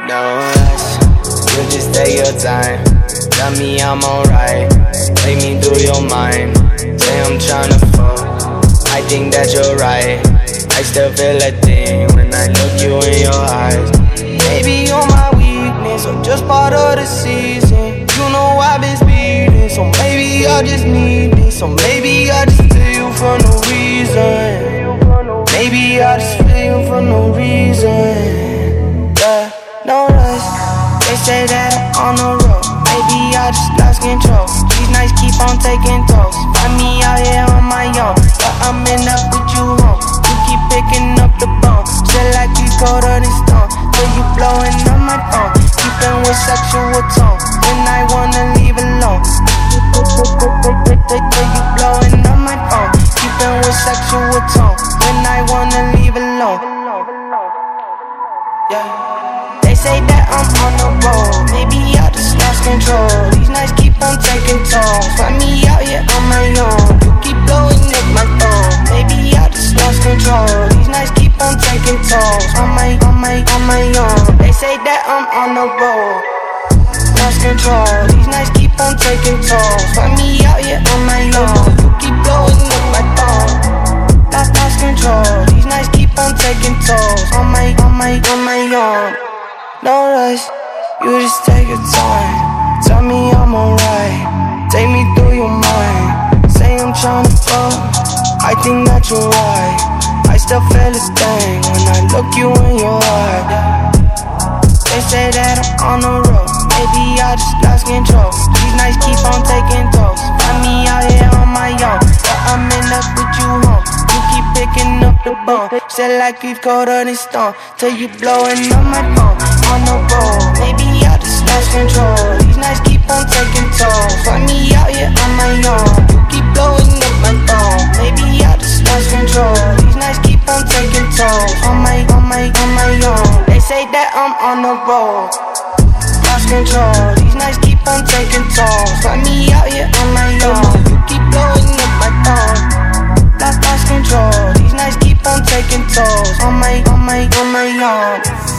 No rush, you just take your time. Tell me I'm alright, take me through your mind. Say I'm tryna fuck, I think that you're right. I still feel a thing when I look you in your eyes. Maybe you're my weakness or just part of the season. You know I've been speeding, so maybe I just need this. So maybe I just feel you for no reason. Maybe I just feel you for no reason. They say that I'm on the road. Maybe I just lost control. These nights keep on taking tolls. Find me out here on my own, but I'm in up with you home. You keep picking up the bone, still like you colder than stone. So you blowing up my phone, keeping with sexual tone. When I wanna leave alone, so you blowing up my phone, keeping with sexual tone. When I wanna leave alone. Yeah. I'm on the road. Maybe I just lost control. These nights keep on taking tolls. Find me out here on my own. You keep blowing up my phone. Maybe I just lost control. These nights keep on taking tolls. On my, on my, on my own. They say that I'm on the road. Lost control. These nights keep on taking tolls. Find me out here on my own. You keep blowing up my phone. Lost, lost control. These nights keep on taking tolls. No rush, you just take your time. Tell me I'm alright. Take me through your mind. Say I'm tryna fuck. I think that you're right. I still feel this thing when I look you in your eye. They say that I'm on the road. Maybe I just lost control. These nights keep on taking tolls. Find me out here on my own. But I'm in up with you home. You keep picking up the bone. Still like we've colder than stone. Till you blowing up my phone. On the road. Maybe I just lost control. These nights keep on taking tolls. Find me out here on my own. You keep blowing up my phone. Maybe I just lost control. These nights keep on taking tolls. On my, on my, on my own. They say that I'm on the road. Lost control. These nights keep on taking tolls. Find me out here on my own. You keep blowing up my phone. Lost, lost control. These nights keep on taking tolls. On my, on my, on my own.